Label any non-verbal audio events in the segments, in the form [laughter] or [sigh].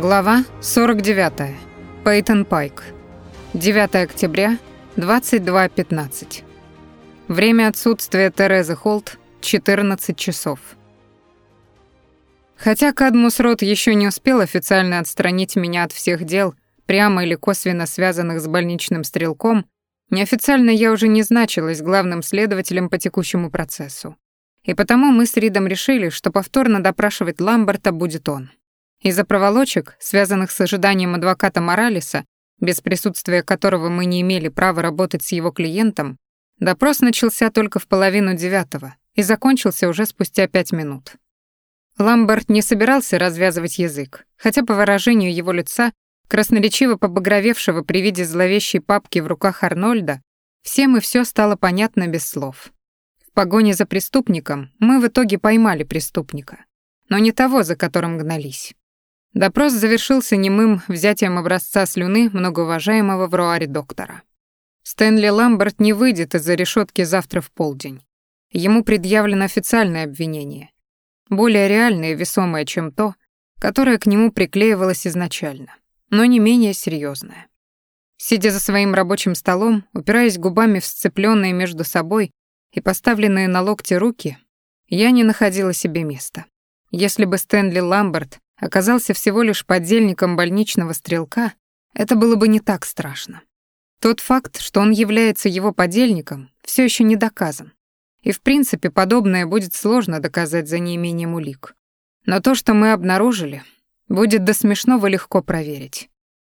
Глава 49. Пейтон Пайк. 9 октября, 22.15. Время отсутствия Терезы Холт — 14 часов. Хотя Кадмус Рот еще не успел официально отстранить меня от всех дел, прямо или косвенно связанных с больничным стрелком, неофициально я уже не значилась главным следователем по текущему процессу. И потому мы с Ридом решили, что повторно допрашивать Ламберта будет он. Из-за проволочек, связанных с ожиданием адвоката Моралеса, без присутствия которого мы не имели права работать с его клиентом, допрос начался только в половину девятого и закончился уже спустя пять минут. Ламберт не собирался развязывать язык, хотя по выражению его лица, красноречиво побагровевшего при виде зловещей папки в руках Арнольда, всем и все стало понятно без слов. В погоне за преступником мы в итоге поймали преступника, но не того, за которым гнались. Допрос завершился немым взятием образца слюны многоуважаемого в Руаре доктора. Стэнли Ламберт не выйдет из-за решетки завтра в полдень. Ему предъявлено официальное обвинение, более реальное и весомое, чем то, которое к нему приклеивалось изначально, но не менее серьезное. Сидя за своим рабочим столом, упираясь губами в сцепленные между собой и поставленные на локти руки, я не находила себе места. Если бы Стэнли Ламберт оказался всего лишь подельником больничного стрелка, это было бы не так страшно. Тот факт, что он является его подельником, все еще не доказан. И в принципе подобное будет сложно доказать за неимением улик. Но то, что мы обнаружили, будет до смешного легко проверить.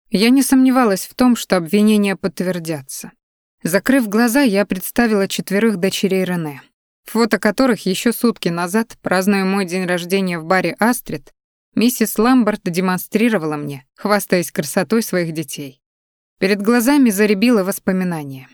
Я не сомневалась в том, что обвинения подтвердятся. Закрыв глаза, я представила четверых дочерей Рене, фото которых еще сутки назад, празднуя мой день рождения в баре «Астрид», миссис Ламберт демонстрировала мне, хвастаясь красотой своих детей. Перед глазами заребило воспоминание.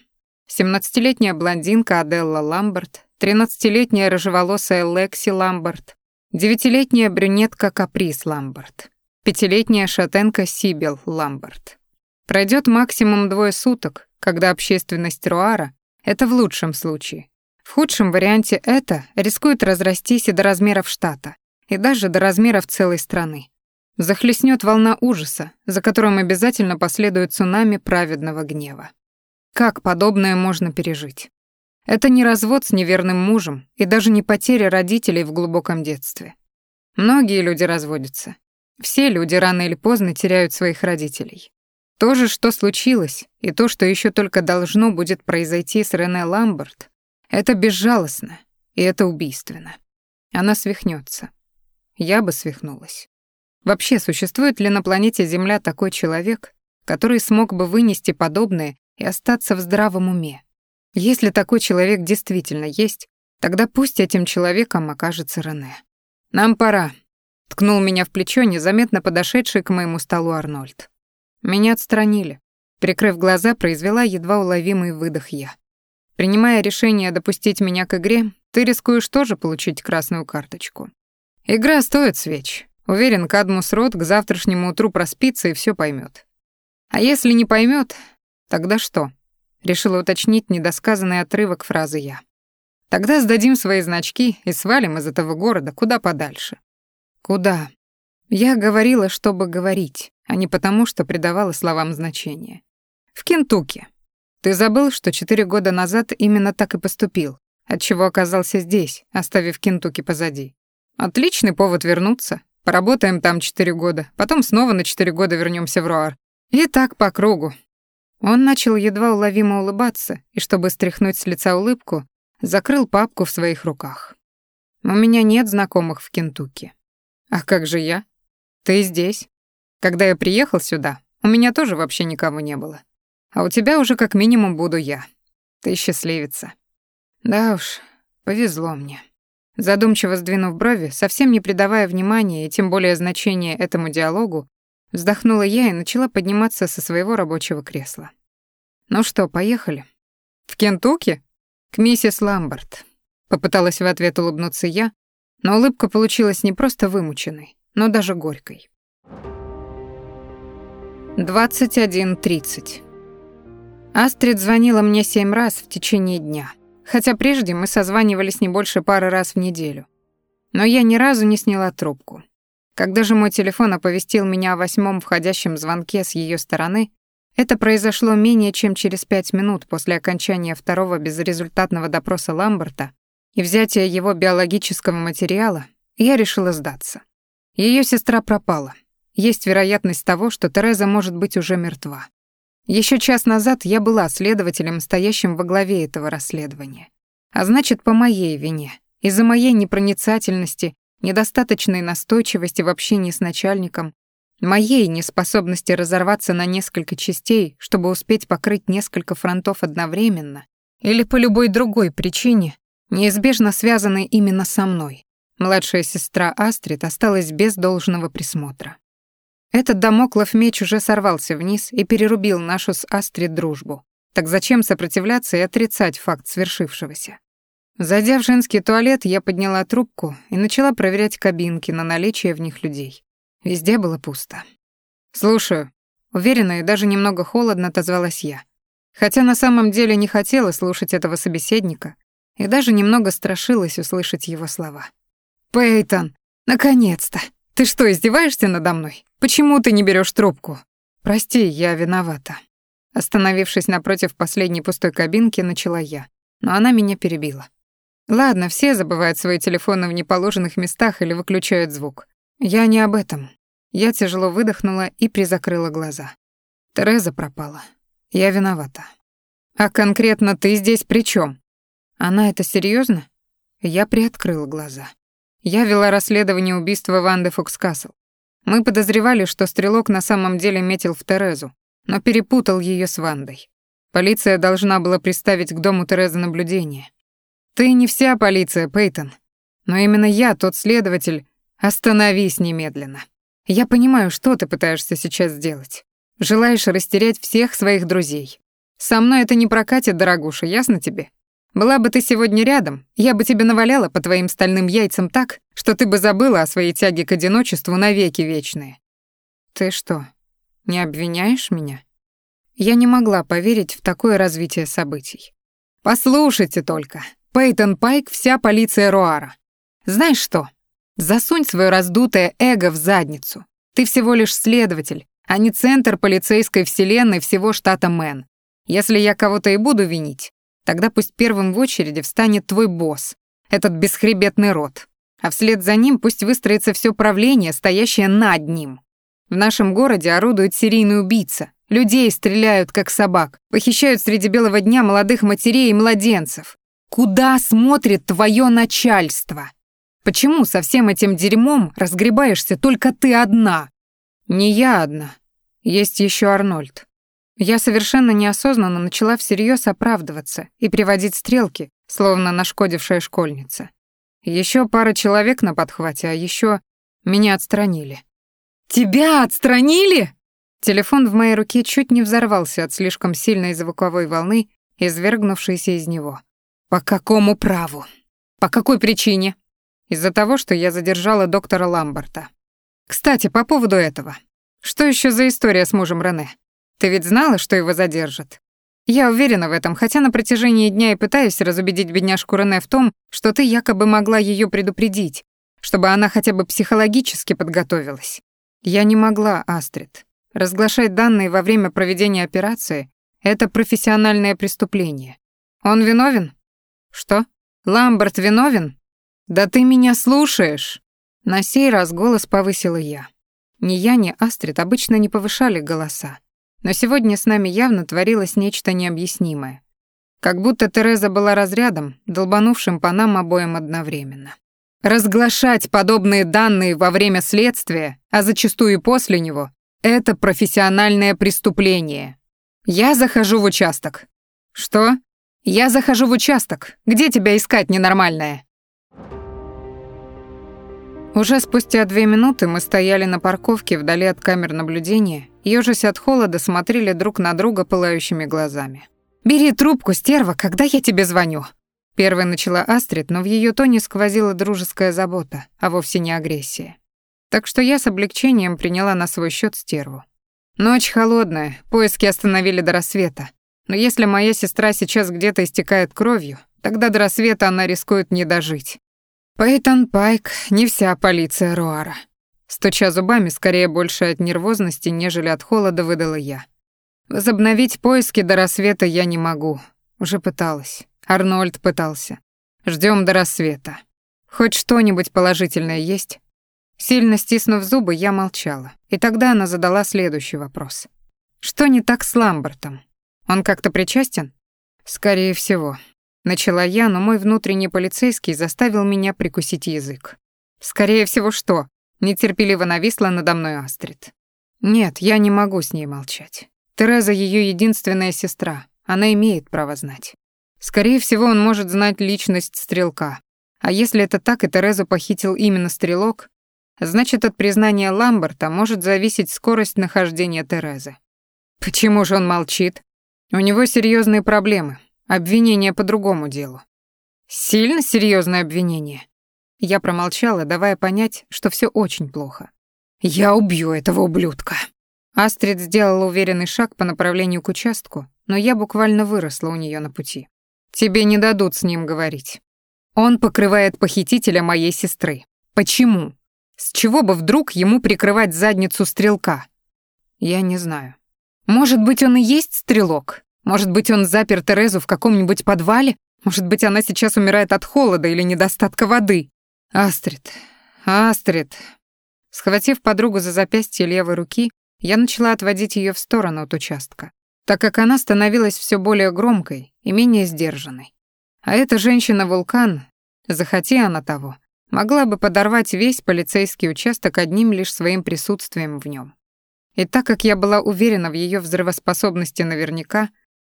Семнадцатилетняя блондинка Аделла Ламберт, тринадцатилетняя рыжеволосая Лекси Ламберт, девятилетняя брюнетка Каприс Ламберт, пятилетняя шатенка Сибил Ламберт. Пройдет максимум двое суток, когда общественность Руара, это в лучшем случае. В худшем варианте это рискует разрастись и до размеров штата, и даже до размеров целой страны. Захлестнет волна ужаса, за которым обязательно последует цунами праведного гнева. Как подобное можно пережить? Это не развод с неверным мужем и даже не потеря родителей в глубоком детстве. Многие люди разводятся. Все люди рано или поздно теряют своих родителей. То же, что случилось, и то, что еще только должно будет произойти с Рене Ламберт, это безжалостно, и это убийственно. Она свихнется я бы свихнулась. Вообще, существует ли на планете Земля такой человек, который смог бы вынести подобное и остаться в здравом уме? Если такой человек действительно есть, тогда пусть этим человеком окажется Рене. «Нам пора», — ткнул меня в плечо незаметно подошедший к моему столу Арнольд. Меня отстранили. Прикрыв глаза, произвела едва уловимый выдох я. Принимая решение допустить меня к игре, ты рискуешь тоже получить красную карточку. Игра стоит свеч. Уверен, Кадмус Рот к завтрашнему утру проспится и все поймет. А если не поймет, тогда что? Решила уточнить недосказанный отрывок фразы я. Тогда сдадим свои значки и свалим из этого города куда подальше. Куда? Я говорила, чтобы говорить, а не потому, что придавала словам значение. В Кентукки. Ты забыл, что четыре года назад именно так и поступил, отчего оказался здесь, оставив Кентукки позади. Отличный повод вернуться. Поработаем там четыре года, потом снова на четыре года вернемся в Руар. И так по кругу. Он начал едва уловимо улыбаться, и чтобы стряхнуть с лица улыбку, закрыл папку в своих руках. У меня нет знакомых в Кентукки. А как же я? Ты здесь. Когда я приехал сюда, у меня тоже вообще никого не было. А у тебя уже как минимум буду я. Ты счастливица. Да уж, повезло мне. Задумчиво сдвинув брови, совсем не придавая внимания и тем более значения этому диалогу, вздохнула я и начала подниматься со своего рабочего кресла. «Ну что, поехали?» «В Кентукки?» «К миссис Ламберт», — попыталась в ответ улыбнуться я, но улыбка получилась не просто вымученной, но даже горькой. 21.30. Астрид звонила мне семь раз в течение дня — хотя прежде мы созванивались не больше пары раз в неделю. Но я ни разу не сняла трубку. Когда же мой телефон оповестил меня о восьмом входящем звонке с ее стороны, это произошло менее чем через пять минут после окончания второго безрезультатного допроса Ламберта и взятия его биологического материала, я решила сдаться. Ее сестра пропала. Есть вероятность того, что Тереза может быть уже мертва. Еще час назад я была следователем, стоящим во главе этого расследования. А значит, по моей вине, из-за моей непроницательности, недостаточной настойчивости в общении с начальником, моей неспособности разорваться на несколько частей, чтобы успеть покрыть несколько фронтов одновременно, или по любой другой причине, неизбежно связанной именно со мной, младшая сестра Астрид осталась без должного присмотра. Этот домоклов меч уже сорвался вниз и перерубил нашу с Астрид дружбу. Так зачем сопротивляться и отрицать факт свершившегося? Зайдя в женский туалет, я подняла трубку и начала проверять кабинки на наличие в них людей. Везде было пусто. «Слушаю». Уверенно и даже немного холодно отозвалась я. Хотя на самом деле не хотела слушать этого собеседника и даже немного страшилась услышать его слова. «Пейтон, наконец-то! Ты что, издеваешься надо мной? Почему ты не берешь трубку?» «Прости, я виновата». Остановившись напротив последней пустой кабинки, начала я, но она меня перебила. Ладно, все забывают свои телефоны в неположенных местах или выключают звук. Я не об этом. Я тяжело выдохнула и призакрыла глаза. Тереза пропала. Я виновата. А конкретно ты здесь при чем? Она это серьезно? Я приоткрыла глаза. Я вела расследование убийства Ванды Фокскасл. Мы подозревали, что стрелок на самом деле метил в Терезу, но перепутал ее с Вандой. Полиция должна была приставить к дому Терезы наблюдение. Ты не вся полиция, Пейтон. Но именно я тот следователь, Остановись немедленно. Я понимаю, что ты пытаешься сейчас сделать. Желаешь растерять всех своих друзей. Со мной это не прокатит, дорогуша, ясно тебе? Была бы ты сегодня рядом, я бы тебе наваляла по твоим стальным яйцам так, что ты бы забыла о своей тяге к одиночеству навеки вечные. Ты что, не обвиняешь меня? Я не могла поверить в такое развитие событий. Послушайте только. Пейтон Пайк — вся полиция Руара. Знаешь что? Засунь свое раздутое эго в задницу. Ты всего лишь следователь, а не центр полицейской вселенной всего штата Мэн. Если я кого-то и буду винить, тогда пусть первым в очереди встанет твой босс, этот бесхребетный род. А вслед за ним пусть выстроится все правление, стоящее над ним. В нашем городе орудует серийный убийца. Людей стреляют, как собак, похищают среди белого дня молодых матерей и младенцев. Куда смотрит твое начальство? Почему со всем этим дерьмом разгребаешься только ты одна? Не я одна. Есть еще Арнольд. Я совершенно неосознанно начала всерьез оправдываться и приводить стрелки, словно нашкодившая школьница. Еще пара человек на подхвате, а еще меня отстранили. Тебя отстранили? Телефон в моей руке чуть не взорвался от слишком сильной звуковой волны, извергнувшейся из него. По какому праву? По какой причине? Из-за того, что я задержала доктора Ламберта. Кстати, по поводу этого. Что еще за история с мужем Рене? Ты ведь знала, что его задержат? Я уверена в этом, хотя на протяжении дня и пытаюсь разубедить бедняжку Рене в том, что ты якобы могла ее предупредить, чтобы она хотя бы психологически подготовилась. Я не могла, Астрид. Разглашать данные во время проведения операции — это профессиональное преступление. Он виновен? Что? Ламберт виновен? «Да ты меня слушаешь!» На сей раз голос повысила я. Ни я, ни Астрид обычно не повышали голоса. Но сегодня с нами явно творилось нечто необъяснимое. Как будто Тереза была разрядом, долбанувшим по нам обоим одновременно. Разглашать подобные данные во время следствия, а зачастую и после него, это профессиональное преступление. Я захожу в участок. Что? Я захожу в участок. Где тебя искать, ненормальная? Уже спустя две минуты мы стояли на парковке вдали от камер наблюдения, ёжась от холода смотрели друг на друга пылающими глазами. «Бери трубку, стерва, когда я тебе звоню!» Первой начала Астрид, но в ее тоне сквозила дружеская забота, а вовсе не агрессия. Так что я с облегчением приняла на свой счет стерву. Ночь холодная, поиски остановили до рассвета. Но если моя сестра сейчас где-то истекает кровью, тогда до рассвета она рискует не дожить. Пейтон Пайк, не вся полиция Руара. Стуча зубами, скорее больше от нервозности, нежели от холода, выдала я. Возобновить поиски до рассвета я не могу. Уже пыталась. Арнольд пытался. Ждем до рассвета. Хоть что-нибудь положительное есть? Сильно стиснув зубы, я молчала. И тогда она задала следующий вопрос. Что не так с Ламбертом? Он как-то причастен? Скорее всего. Начала я, но мой внутренний полицейский заставил меня прикусить язык. Скорее всего, что? Нетерпеливо нависла надо мной Астрид. Нет, я не могу с ней молчать. Тереза ее единственная сестра. Она имеет право знать. Скорее всего, он может знать личность стрелка. А если это так, и Терезу похитил именно стрелок, значит, от признания Ламберта может зависеть скорость нахождения Терезы. Почему же он молчит? У него серьезные проблемы. Обвинение по другому делу. Сильно серьезное обвинение. Я промолчала, давая понять, что все очень плохо. Я убью этого ублюдка. Астрид сделала уверенный шаг по направлению к участку, но я буквально выросла у нее на пути. Тебе не дадут с ним говорить. Он покрывает похитителя моей сестры. Почему? С чего бы вдруг ему прикрывать задницу стрелка? Я не знаю. Может быть, он и есть стрелок? Может быть, он запер Терезу в каком-нибудь подвале? Может быть, она сейчас умирает от холода или недостатка воды? Астрид, Астрид. Схватив подругу за запястье левой руки, я начала отводить ее в сторону от участка так как она становилась все более громкой и менее сдержанной. А эта женщина-вулкан, захоти она того, могла бы подорвать весь полицейский участок одним лишь своим присутствием в нем. И так как я была уверена в ее взрывоспособности наверняка,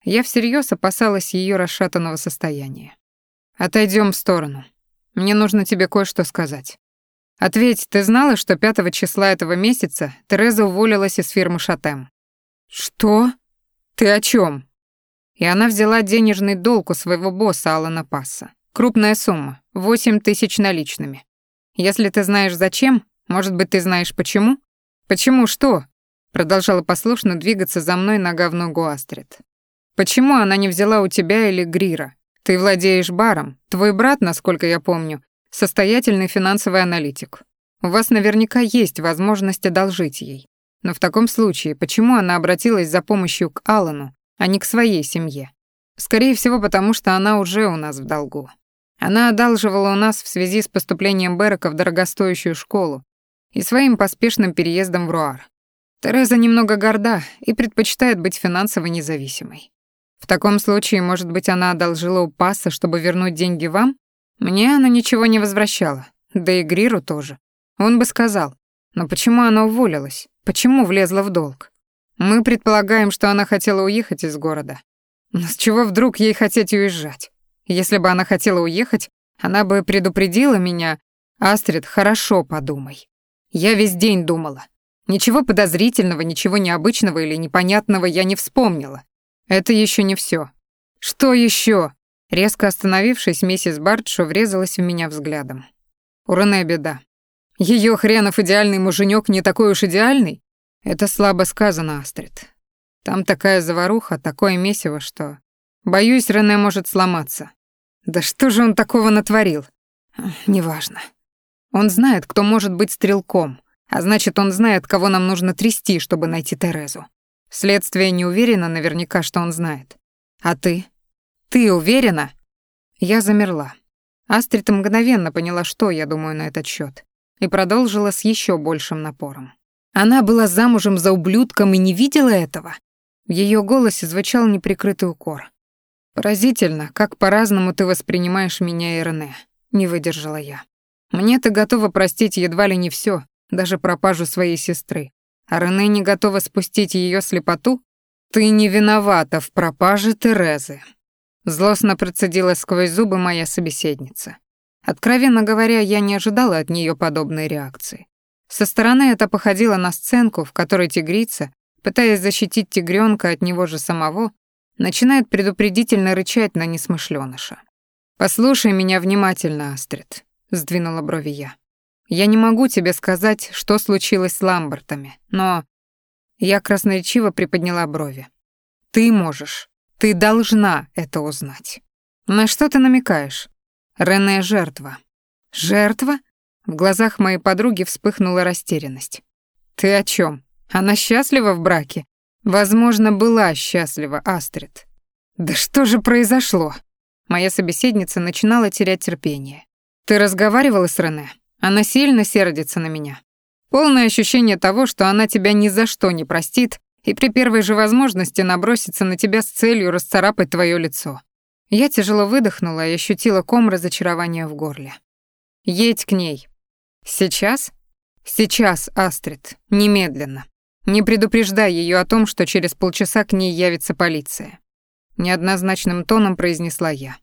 я всерьез опасалась ее расшатанного состояния. Отойдем в сторону. Мне нужно тебе кое-что сказать. Ответь, ты знала, что 5 числа этого месяца Тереза уволилась из фирмы Шатем? Что? «Ты о чем? И она взяла денежный долг у своего босса Алана Пасса. Крупная сумма, восемь тысяч наличными. Если ты знаешь зачем, может быть, ты знаешь почему? Почему что? Продолжала послушно двигаться за мной нога в ногу Астрид. Почему она не взяла у тебя или Грира? Ты владеешь баром. Твой брат, насколько я помню, состоятельный финансовый аналитик. У вас наверняка есть возможность одолжить ей. Но в таком случае, почему она обратилась за помощью к Алану, а не к своей семье? Скорее всего, потому что она уже у нас в долгу. Она одалживала у нас в связи с поступлением Берека в дорогостоящую школу и своим поспешным переездом в Руар. Тереза немного горда и предпочитает быть финансово независимой. В таком случае, может быть, она одолжила у Пасса, чтобы вернуть деньги вам? Мне она ничего не возвращала, да и Гриру тоже. Он бы сказал, но почему она уволилась? Почему влезла в долг? Мы предполагаем, что она хотела уехать из города. Но с чего вдруг ей хотеть уезжать? Если бы она хотела уехать, она бы предупредила меня. Астрид, хорошо подумай. Я весь день думала. Ничего подозрительного, ничего необычного или непонятного я не вспомнила. Это еще не все. Что еще? Резко остановившись, миссис Бартшо врезалась в меня взглядом. У Рене беда. Ее хренов идеальный муженек не такой уж идеальный? Это слабо сказано, Астрид. Там такая заваруха, такое месиво, что... Боюсь, Рене может сломаться. Да что же он такого натворил? Неважно. Он знает, кто может быть стрелком, а значит, он знает, кого нам нужно трясти, чтобы найти Терезу. Следствие не уверено наверняка, что он знает. А ты? Ты уверена? Я замерла. Астрид мгновенно поняла, что я думаю на этот счет и продолжила с еще большим напором. Она была замужем за ублюдком и не видела этого. В ее голосе звучал неприкрытый укор. «Поразительно, как по-разному ты воспринимаешь меня и Рене», — не выдержала я. «Мне ты готова простить едва ли не все, даже пропажу своей сестры. А Рене не готова спустить ее слепоту? Ты не виновата в пропаже Терезы». Злостно процедила сквозь зубы моя собеседница. Откровенно говоря, я не ожидала от нее подобной реакции. Со стороны это походило на сценку, в которой тигрица, пытаясь защитить тигренка от него же самого, начинает предупредительно рычать на несмышленыша. «Послушай меня внимательно, Астрид», — сдвинула брови я. «Я не могу тебе сказать, что случилось с Ламбертами, но...» Я красноречиво приподняла брови. «Ты можешь, ты должна это узнать». «На что ты намекаешь?» Рене жертва. Жертва? В глазах моей подруги вспыхнула растерянность. «Ты о чем? Она счастлива в браке?» «Возможно, была счастлива, Астрид». «Да что же произошло?» Моя собеседница начинала терять терпение. «Ты разговаривала с Рене? Она сильно сердится на меня. Полное ощущение того, что она тебя ни за что не простит и при первой же возможности набросится на тебя с целью расцарапать твое лицо. Я тяжело выдохнула и ощутила ком разочарования в горле. Едь к ней. Сейчас? Сейчас, Астрид, немедленно. Не предупреждай ее о том, что через полчаса к ней явится полиция. Неоднозначным тоном произнесла я.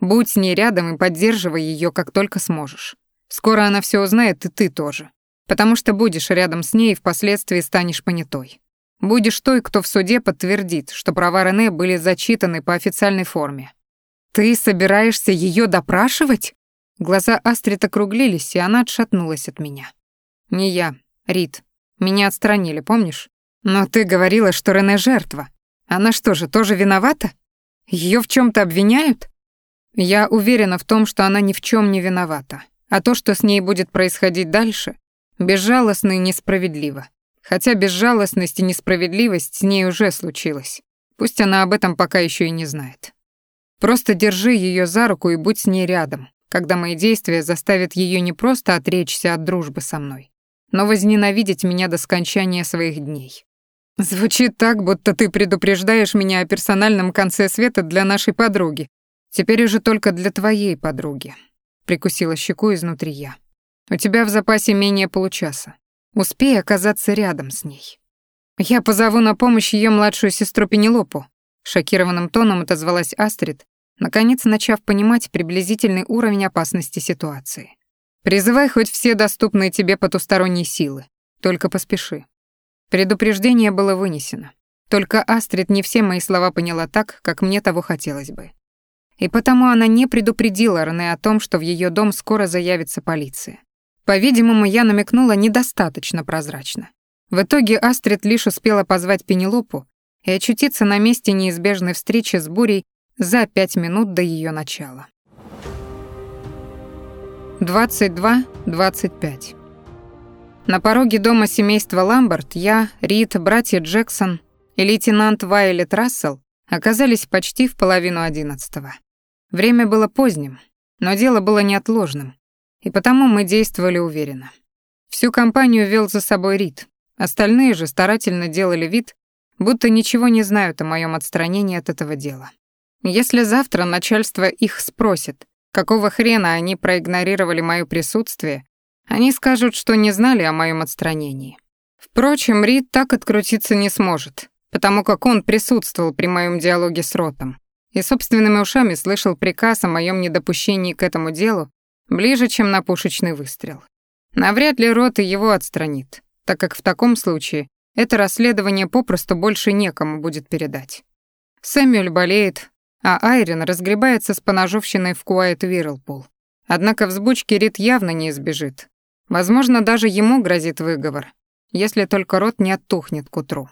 Будь с ней рядом и поддерживай ее, как только сможешь. Скоро она все узнает, и ты тоже. Потому что будешь рядом с ней и впоследствии станешь понятой. Будешь той, кто в суде подтвердит, что права Рене были зачитаны по официальной форме. Ты собираешься ее допрашивать? Глаза Астрид округлились, и она отшатнулась от меня. Не я, Рит. Меня отстранили, помнишь? Но ты говорила, что Рене жертва. Она что же, тоже виновата? Ее в чем то обвиняют? Я уверена в том, что она ни в чем не виновата. А то, что с ней будет происходить дальше, безжалостно и несправедливо. Хотя безжалостность и несправедливость с ней уже случилась. Пусть она об этом пока еще и не знает. Просто держи ее за руку и будь с ней рядом, когда мои действия заставят ее не просто отречься от дружбы со мной, но возненавидеть меня до скончания своих дней. Звучит так, будто ты предупреждаешь меня о персональном конце света для нашей подруги. Теперь уже только для твоей подруги прикусила щеку изнутри я. У тебя в запасе менее получаса. Успей оказаться рядом с ней. Я позову на помощь ее младшую сестру Пенелопу, шокированным тоном отозвалась Астрид, наконец начав понимать приблизительный уровень опасности ситуации. Призывай хоть все доступные тебе потусторонние силы, только поспеши. Предупреждение было вынесено. Только Астрид не все мои слова поняла так, как мне того хотелось бы. И потому она не предупредила Рене о том, что в ее дом скоро заявится полиция. По-видимому, я намекнула недостаточно прозрачно. В итоге Астрид лишь успела позвать Пенелопу и очутиться на месте неизбежной встречи с бурей за пять минут до ее начала. 22-25 На пороге дома семейства Ламберт я, Рид, братья Джексон и лейтенант Вайлет Рассел оказались почти в половину одиннадцатого. Время было поздним, но дело было неотложным, и потому мы действовали уверенно. Всю компанию вел за собой Рид, остальные же старательно делали вид, будто ничего не знают о моем отстранении от этого дела. Если завтра начальство их спросит, какого хрена они проигнорировали моё присутствие, они скажут, что не знали о моем отстранении. Впрочем, Рид так открутиться не сможет, потому как он присутствовал при моем диалоге с Ротом и собственными ушами слышал приказ о моем недопущении к этому делу ближе, чем на пушечный выстрел. Навряд ли Рот и его отстранит, так как в таком случае это расследование попросту больше некому будет передать. Сэмюэль болеет, а Айрин разгребается с поножовщиной в Куайт Вирлпул. Однако взбучки Рит явно не избежит. Возможно, даже ему грозит выговор, если только рот не оттухнет к утру.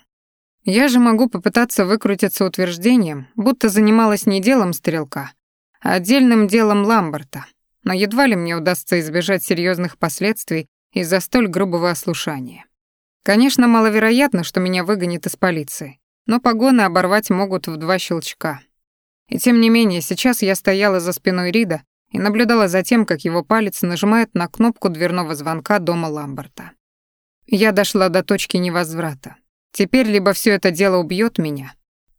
Я же могу попытаться выкрутиться утверждением, будто занималась не делом стрелка, а отдельным делом Ламберта, но едва ли мне удастся избежать серьезных последствий из-за столь грубого ослушания. Конечно, маловероятно, что меня выгонят из полиции, но погоны оборвать могут в два щелчка. И тем не менее, сейчас я стояла за спиной Рида и наблюдала за тем, как его палец нажимает на кнопку дверного звонка дома Ламберта. Я дошла до точки невозврата. Теперь либо все это дело убьет меня,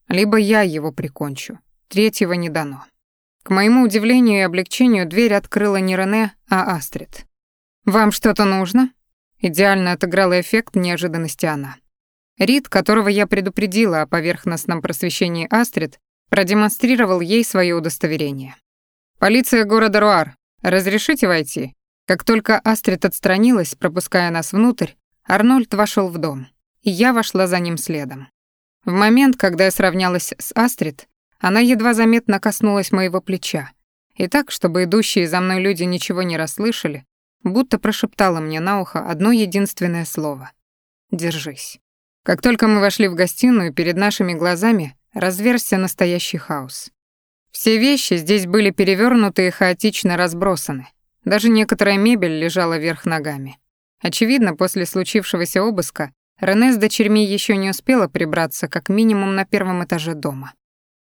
либо я его прикончу. Третьего не дано. К моему удивлению и облегчению дверь открыла не Рене, а Астрид. «Вам что-то нужно?» Идеально отыграла эффект неожиданности она. Рид, которого я предупредила о поверхностном просвещении Астрид, продемонстрировал ей свое удостоверение. «Полиция города Руар, разрешите войти?» Как только Астрид отстранилась, пропуская нас внутрь, Арнольд вошел в дом я вошла за ним следом. В момент, когда я сравнялась с Астрид, она едва заметно коснулась моего плеча, и так, чтобы идущие за мной люди ничего не расслышали, будто прошептала мне на ухо одно единственное слово — «Держись». Как только мы вошли в гостиную, перед нашими глазами разверзся настоящий хаос. Все вещи здесь были перевернуты и хаотично разбросаны. Даже некоторая мебель лежала вверх ногами. Очевидно, после случившегося обыска Рене с дочерьми еще не успела прибраться как минимум на первом этаже дома.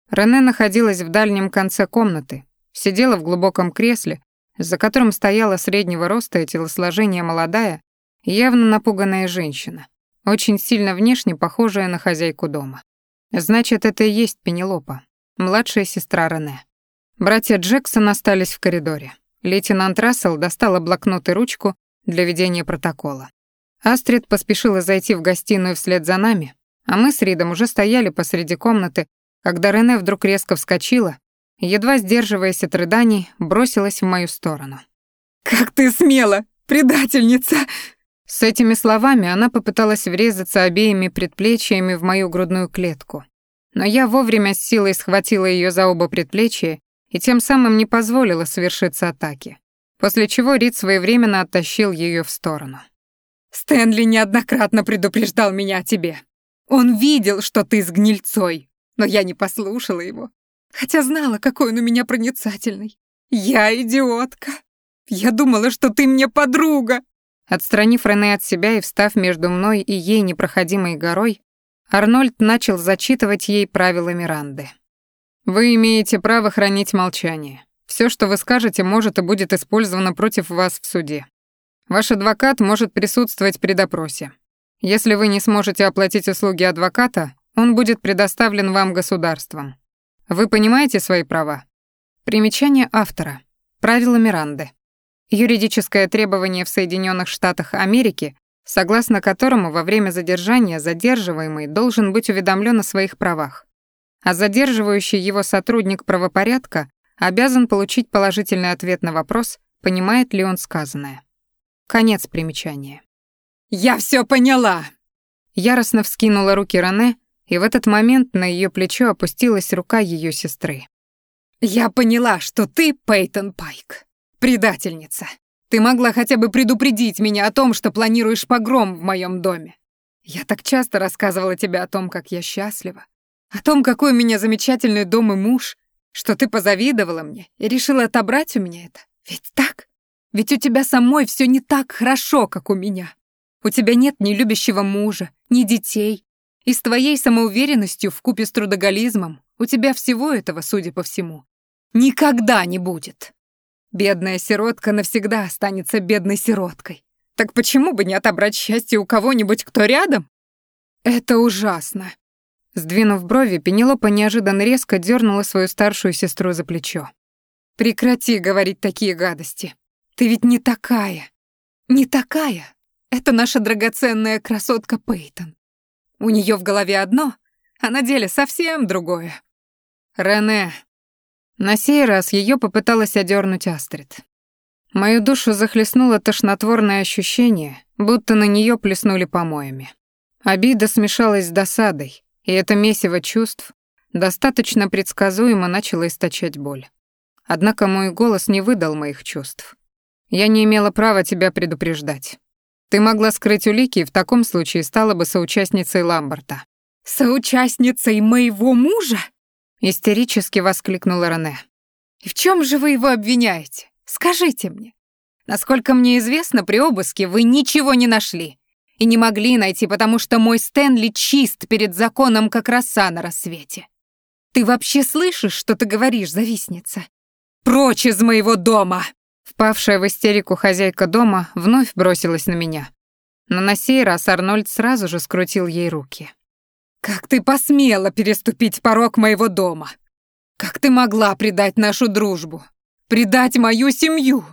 Рене находилась в дальнем конце комнаты, сидела в глубоком кресле, за которым стояла среднего роста и телосложения молодая, явно напуганная женщина, очень сильно внешне похожая на хозяйку дома. Значит, это и есть Пенелопа, младшая сестра Рене. Братья Джексон остались в коридоре. Лейтенант Рассел достала блокнот и ручку для ведения протокола. Астрид поспешила зайти в гостиную вслед за нами, а мы с Ридом уже стояли посреди комнаты, когда Рене вдруг резко вскочила, едва сдерживаясь от рыданий, бросилась в мою сторону. «Как ты смела, предательница!» С этими словами она попыталась врезаться обеими предплечьями в мою грудную клетку. Но я вовремя с силой схватила ее за оба предплечья и тем самым не позволила совершиться атаке, после чего Рид своевременно оттащил ее в сторону. Стэнли неоднократно предупреждал меня о тебе. Он видел, что ты с гнильцой, но я не послушала его, хотя знала, какой он у меня проницательный. Я идиотка. Я думала, что ты мне подруга. Отстранив Рене от себя и встав между мной и ей непроходимой горой, Арнольд начал зачитывать ей правила Миранды. «Вы имеете право хранить молчание. Все, что вы скажете, может и будет использовано против вас в суде. Ваш адвокат может присутствовать при допросе. Если вы не сможете оплатить услуги адвоката, он будет предоставлен вам государством. Вы понимаете свои права? Примечание автора. Правила Миранды. Юридическое требование в Соединенных Штатах Америки, согласно которому во время задержания задерживаемый должен быть уведомлен о своих правах, а задерживающий его сотрудник правопорядка обязан получить положительный ответ на вопрос, понимает ли он сказанное. Конец примечания. «Я все поняла!» Яростно вскинула руки Рене, и в этот момент на ее плечо опустилась рука ее сестры. «Я поняла, что ты Пейтон Пайк, предательница. Ты могла хотя бы предупредить меня о том, что планируешь погром в моем доме. Я так часто рассказывала тебе о том, как я счастлива, о том, какой у меня замечательный дом и муж, что ты позавидовала мне и решила отобрать у меня это. Ведь так? Ведь у тебя самой все не так хорошо, как у меня. У тебя нет ни любящего мужа, ни детей. И с твоей самоуверенностью в купе с трудоголизмом у тебя всего этого, судя по всему, никогда не будет. Бедная сиротка навсегда останется бедной сироткой. Так почему бы не отобрать счастье у кого-нибудь, кто рядом? Это ужасно. Сдвинув брови, Пенелопа неожиданно резко дернула свою старшую сестру за плечо. «Прекрати говорить такие гадости. Ты ведь не такая. Не такая. Это наша драгоценная красотка Пейтон. У нее в голове одно, а на деле совсем другое. Рене. На сей раз ее попыталась одернуть Астрид. Мою душу захлестнуло тошнотворное ощущение, будто на нее плеснули помоями. Обида смешалась с досадой, и это месиво чувств достаточно предсказуемо начало источать боль. Однако мой голос не выдал моих чувств. Я не имела права тебя предупреждать. Ты могла скрыть улики и в таком случае стала бы соучастницей Ламберта». «Соучастницей моего мужа?» — истерически воскликнула Рене. «И в чем же вы его обвиняете? Скажите мне. Насколько мне известно, при обыске вы ничего не нашли. И не могли найти, потому что мой Стэнли чист перед законом, как роса на рассвете. Ты вообще слышишь, что ты говоришь, завистница? Прочь из моего дома!» Впавшая в истерику хозяйка дома вновь бросилась на меня. Но на сей раз Арнольд сразу же скрутил ей руки. «Как ты посмела переступить порог моего дома? Как ты могла предать нашу дружбу? Предать мою семью?»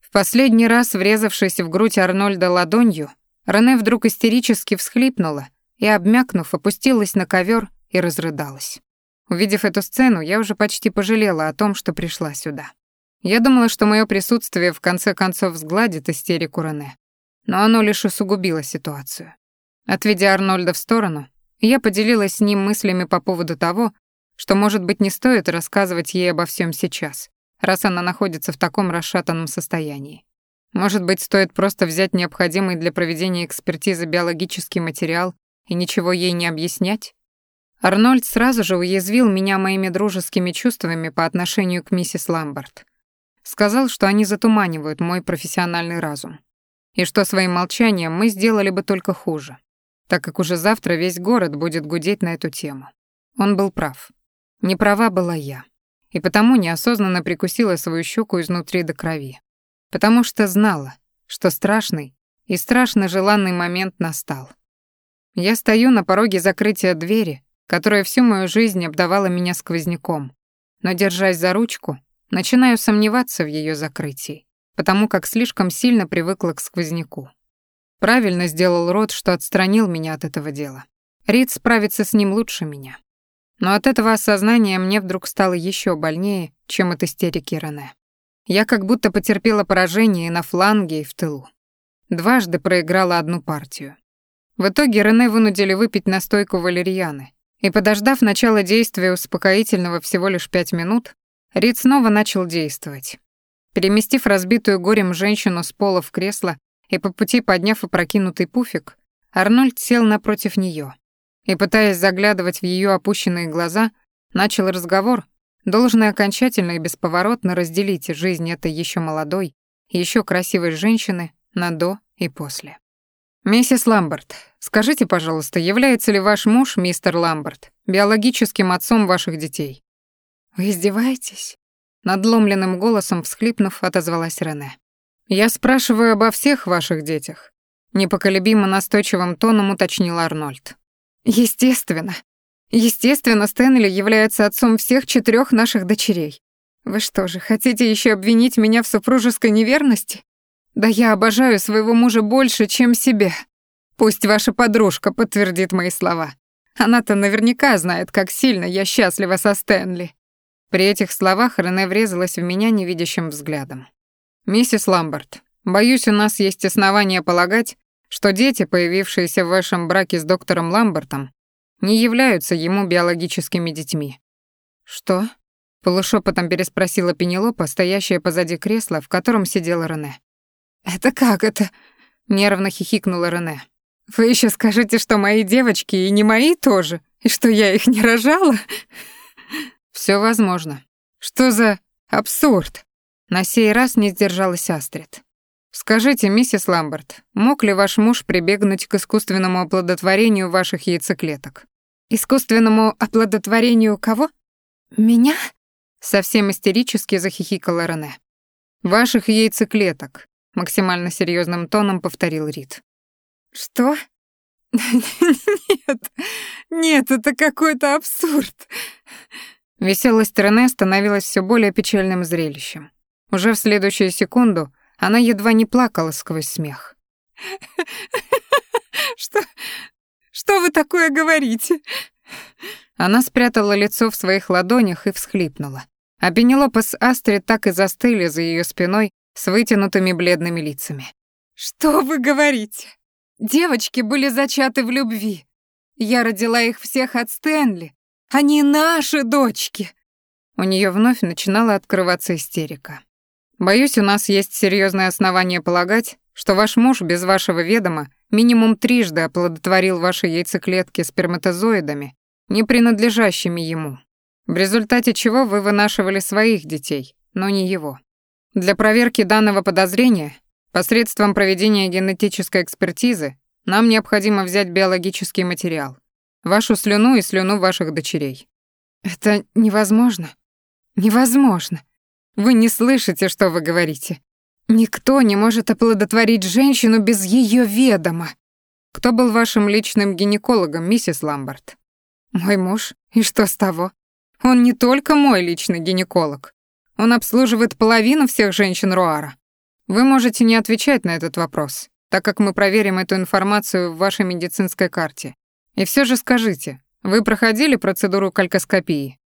В последний раз, врезавшись в грудь Арнольда ладонью, Рене вдруг истерически всхлипнула и, обмякнув, опустилась на ковер и разрыдалась. Увидев эту сцену, я уже почти пожалела о том, что пришла сюда. Я думала, что мое присутствие в конце концов сгладит истерику Рене, но оно лишь усугубило ситуацию. Отведя Арнольда в сторону, я поделилась с ним мыслями по поводу того, что, может быть, не стоит рассказывать ей обо всем сейчас, раз она находится в таком расшатанном состоянии. Может быть, стоит просто взять необходимый для проведения экспертизы биологический материал и ничего ей не объяснять? Арнольд сразу же уязвил меня моими дружескими чувствами по отношению к миссис Ламберт. Сказал, что они затуманивают мой профессиональный разум. И что своим молчанием мы сделали бы только хуже, так как уже завтра весь город будет гудеть на эту тему. Он был прав. Не права была я. И потому неосознанно прикусила свою щеку изнутри до крови. Потому что знала, что страшный и страшно желанный момент настал. Я стою на пороге закрытия двери, которая всю мою жизнь обдавала меня сквозняком, но, держась за ручку, начинаю сомневаться в ее закрытии, потому как слишком сильно привыкла к сквозняку. Правильно сделал Рот, что отстранил меня от этого дела. Рид справится с ним лучше меня. Но от этого осознания мне вдруг стало еще больнее, чем от истерики Рене. Я как будто потерпела поражение и на фланге, и в тылу. Дважды проиграла одну партию. В итоге Рене вынудили выпить настойку валерьяны, и, подождав начала действия успокоительного всего лишь пять минут, Рид снова начал действовать. Переместив разбитую горем женщину с пола в кресло и по пути подняв опрокинутый пуфик, Арнольд сел напротив нее и, пытаясь заглядывать в ее опущенные глаза, начал разговор, должный окончательно и бесповоротно разделить жизнь этой еще молодой, еще красивой женщины на «до» и «после». «Миссис Ламберт, скажите, пожалуйста, является ли ваш муж, мистер Ламберт, биологическим отцом ваших детей?» «Вы издеваетесь?» Надломленным голосом всхлипнув, отозвалась Рене. «Я спрашиваю обо всех ваших детях», — непоколебимо настойчивым тоном уточнил Арнольд. «Естественно. Естественно, Стэнли является отцом всех четырех наших дочерей. Вы что же, хотите еще обвинить меня в супружеской неверности? Да я обожаю своего мужа больше, чем себя. Пусть ваша подружка подтвердит мои слова. Она-то наверняка знает, как сильно я счастлива со Стэнли». При этих словах Рене врезалась в меня невидящим взглядом. «Миссис Ламберт, боюсь, у нас есть основания полагать, что дети, появившиеся в вашем браке с доктором Ламбертом, не являются ему биологическими детьми». «Что?» — полушепотом переспросила Пенелопа, стоящая позади кресла, в котором сидела Рене. «Это как это?» — нервно хихикнула Рене. «Вы еще скажете, что мои девочки и не мои тоже, и что я их не рожала?» Все возможно. Что за абсурд?» На сей раз не сдержалась Астрид. «Скажите, миссис Ламберт, мог ли ваш муж прибегнуть к искусственному оплодотворению ваших яйцеклеток?» «Искусственному оплодотворению кого? Меня?» Совсем истерически захихикала Рене. «Ваших яйцеклеток», максимально серьезным тоном повторил Рид. Что? [laughs] Нет, нет, это какой-то абсурд. Веселость Рене становилась все более печальным зрелищем. Уже в следующую секунду она едва не плакала сквозь смех. [laughs] Что? Что вы такое говорите? Она спрятала лицо в своих ладонях и всхлипнула. А Пенелопа с Астрид так и застыли за ее спиной, с вытянутыми бледными лицами. «Что вы говорите? Девочки были зачаты в любви. Я родила их всех от Стэнли. Они наши дочки!» У нее вновь начинала открываться истерика. «Боюсь, у нас есть серьезное основание полагать, что ваш муж без вашего ведома минимум трижды оплодотворил ваши яйцеклетки сперматозоидами, не принадлежащими ему, в результате чего вы вынашивали своих детей, но не его. Для проверки данного подозрения посредством проведения генетической экспертизы нам необходимо взять биологический материал, вашу слюну и слюну ваших дочерей. Это невозможно. Невозможно. Вы не слышите, что вы говорите. Никто не может оплодотворить женщину без ее ведома. Кто был вашим личным гинекологом, миссис Ламберт? Мой муж. И что с того? Он не только мой личный гинеколог. Он обслуживает половину всех женщин Руара. Вы можете не отвечать на этот вопрос, так как мы проверим эту информацию в вашей медицинской карте. И все же скажите, вы проходили процедуру калькоскопии?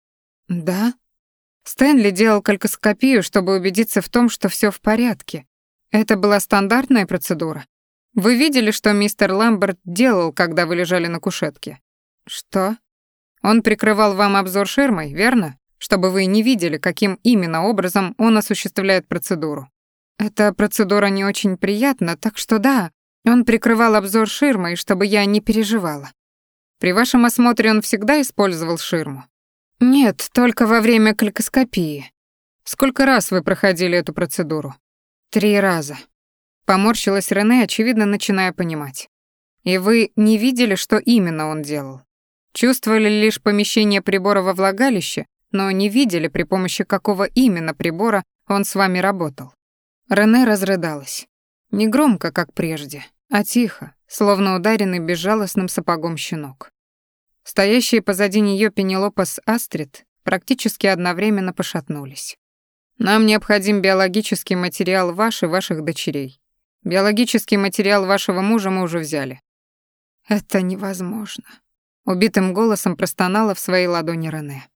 Да. Стэнли делал калькоскопию, чтобы убедиться в том, что все в порядке. Это была стандартная процедура. Вы видели, что мистер Ламберт делал, когда вы лежали на кушетке? Что? Он прикрывал вам обзор ширмой, верно? чтобы вы не видели, каким именно образом он осуществляет процедуру. Эта процедура не очень приятна, так что да, он прикрывал обзор ширмой, чтобы я не переживала. При вашем осмотре он всегда использовал ширму? Нет, только во время калькоскопии. Сколько раз вы проходили эту процедуру? Три раза. Поморщилась Рене, очевидно, начиная понимать. И вы не видели, что именно он делал? Чувствовали лишь помещение прибора во влагалище, но не видели, при помощи какого именно прибора он с вами работал. Рене разрыдалась. Не громко, как прежде, а тихо, словно ударенный безжалостным сапогом щенок. Стоящие позади нее Пенелопа с Астрид практически одновременно пошатнулись. «Нам необходим биологический материал ваш и ваших дочерей. Биологический материал вашего мужа мы уже взяли». «Это невозможно», — убитым голосом простонала в своей ладони Рене.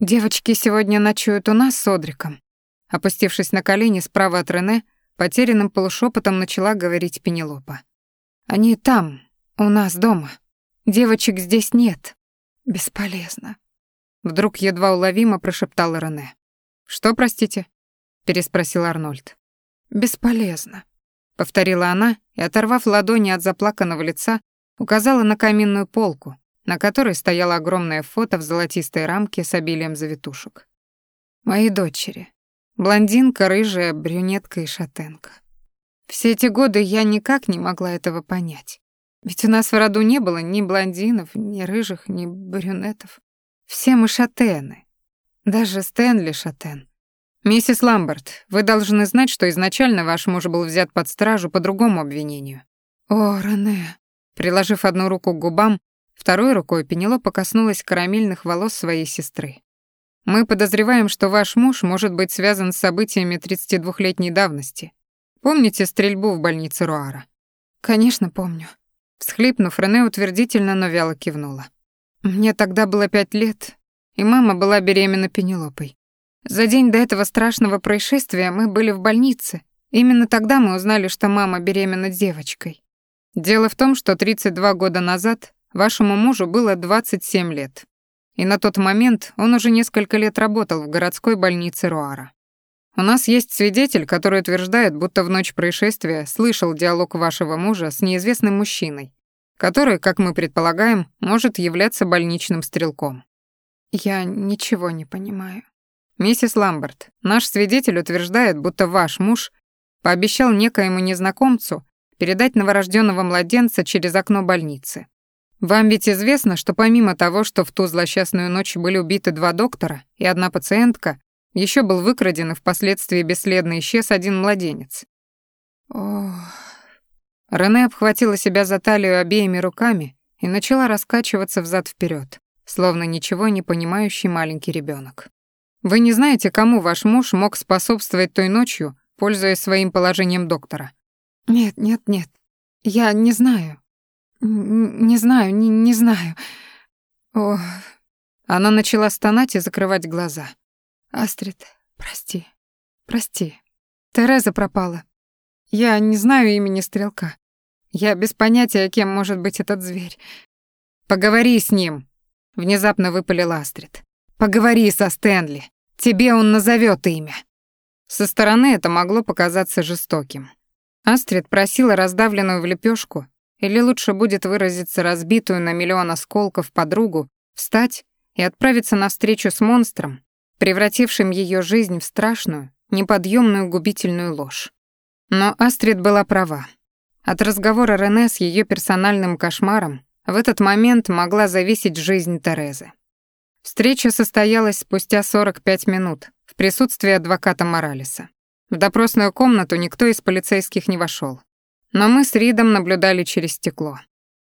«Девочки сегодня ночуют у нас с Одриком». Опустившись на колени справа от Рене, потерянным полушепотом начала говорить Пенелопа. «Они там, у нас дома. Девочек здесь нет. Бесполезно». Вдруг едва уловимо прошептала Рене. «Что, простите?» — переспросил Арнольд. «Бесполезно», — повторила она и, оторвав ладони от заплаканного лица, указала на каминную полку, на которой стояло огромное фото в золотистой рамке с обилием завитушек. Мои дочери. Блондинка, рыжая, брюнетка и шатенка. Все эти годы я никак не могла этого понять. Ведь у нас в роду не было ни блондинов, ни рыжих, ни брюнетов. Все мы шатены. Даже Стэнли шатен. Миссис Ламберт, вы должны знать, что изначально ваш муж был взят под стражу по другому обвинению. О, Рене. Приложив одну руку к губам, Второй рукой Пенелопа коснулась карамельных волос своей сестры. «Мы подозреваем, что ваш муж может быть связан с событиями 32-летней давности. Помните стрельбу в больнице Руара?» «Конечно, помню». Всхлипнув, Рене утвердительно, но вяло кивнула. «Мне тогда было пять лет, и мама была беременна Пенелопой. За день до этого страшного происшествия мы были в больнице. Именно тогда мы узнали, что мама беременна девочкой. Дело в том, что 32 года назад Вашему мужу было 27 лет. И на тот момент он уже несколько лет работал в городской больнице Руара. У нас есть свидетель, который утверждает, будто в ночь происшествия слышал диалог вашего мужа с неизвестным мужчиной, который, как мы предполагаем, может являться больничным стрелком. Я ничего не понимаю. Миссис Ламберт, наш свидетель утверждает, будто ваш муж пообещал некоему незнакомцу передать новорожденного младенца через окно больницы. Вам ведь известно, что помимо того, что в ту злосчастную ночь были убиты два доктора и одна пациентка, еще был выкраден и впоследствии бесследно исчез один младенец. Ох. Рене обхватила себя за талию обеими руками и начала раскачиваться взад вперед, словно ничего не понимающий маленький ребенок. Вы не знаете, кому ваш муж мог способствовать той ночью, пользуясь своим положением доктора? Нет, нет, нет. Я не знаю. «Не знаю, не, не знаю. О...» Она начала стонать и закрывать глаза. «Астрид, прости, прости. Тереза пропала. Я не знаю имени стрелка. Я без понятия, кем может быть этот зверь. Поговори с ним!» Внезапно выпалил Астрид. «Поговори со Стэнли. Тебе он назовет имя». Со стороны это могло показаться жестоким. Астрид просила раздавленную в лепешку или лучше будет выразиться разбитую на миллион осколков подругу, встать и отправиться на встречу с монстром, превратившим ее жизнь в страшную, неподъемную губительную ложь. Но Астрид была права. От разговора Рене с ее персональным кошмаром в этот момент могла зависеть жизнь Терезы. Встреча состоялась спустя 45 минут в присутствии адвоката Моралеса. В допросную комнату никто из полицейских не вошел. Но мы с Ридом наблюдали через стекло.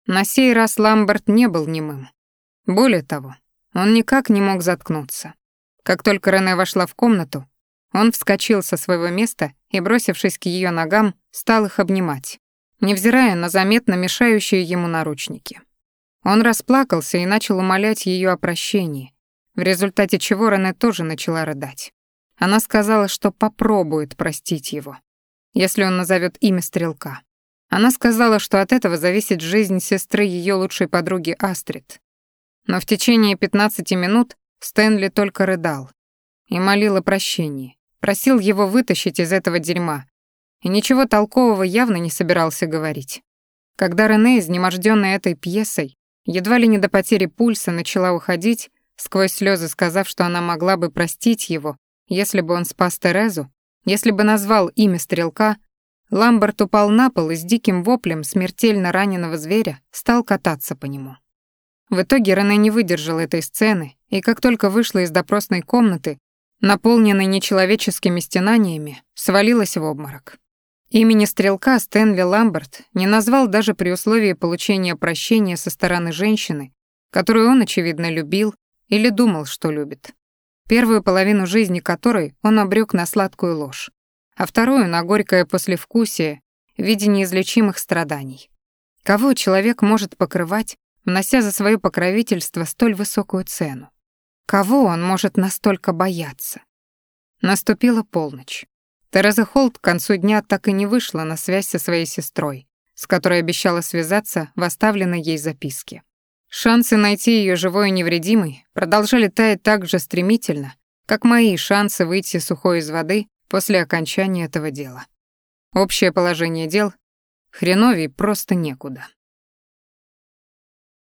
На сей раз Ламберт не был немым. Более того, он никак не мог заткнуться. Как только Рене вошла в комнату, он вскочил со своего места и, бросившись к ее ногам, стал их обнимать, невзирая на заметно мешающие ему наручники. Он расплакался и начал умолять ее о прощении, в результате чего Рене тоже начала рыдать. Она сказала, что попробует простить его если он назовет имя стрелка. Она сказала, что от этого зависит жизнь сестры ее лучшей подруги Астрид. Но в течение 15 минут Стэнли только рыдал и молил о прощении, просил его вытащить из этого дерьма, и ничего толкового явно не собирался говорить. Когда Рене, изнемождённая этой пьесой, едва ли не до потери пульса начала уходить, сквозь слезы сказав, что она могла бы простить его, если бы он спас Терезу, если бы назвал имя стрелка, Ламберт упал на пол и с диким воплем смертельно раненого зверя стал кататься по нему. В итоге Рене не выдержала этой сцены, и как только вышла из допросной комнаты, наполненной нечеловеческими стенаниями, свалилась в обморок. Имени стрелка Стэнли Ламберт не назвал даже при условии получения прощения со стороны женщины, которую он, очевидно, любил или думал, что любит. Первую половину жизни которой он обрек на сладкую ложь, а вторую — на горькое послевкусие в виде неизлечимых страданий. Кого человек может покрывать, внося за свое покровительство столь высокую цену? Кого он может настолько бояться? Наступила полночь. Тереза Холт к концу дня так и не вышла на связь со своей сестрой, с которой обещала связаться в оставленной ей записке. Шансы найти ее живой и невредимой продолжали таять так же стремительно, как мои шансы выйти сухой из воды после окончания этого дела. Общее положение дел хреновей просто некуда.